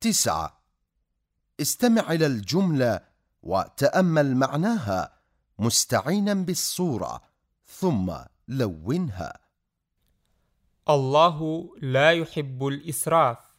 تسعة. استمع إلى الجملة وتأمل معناها مستعينا بالصورة ثم لونها. الله لا يحب الإسراف.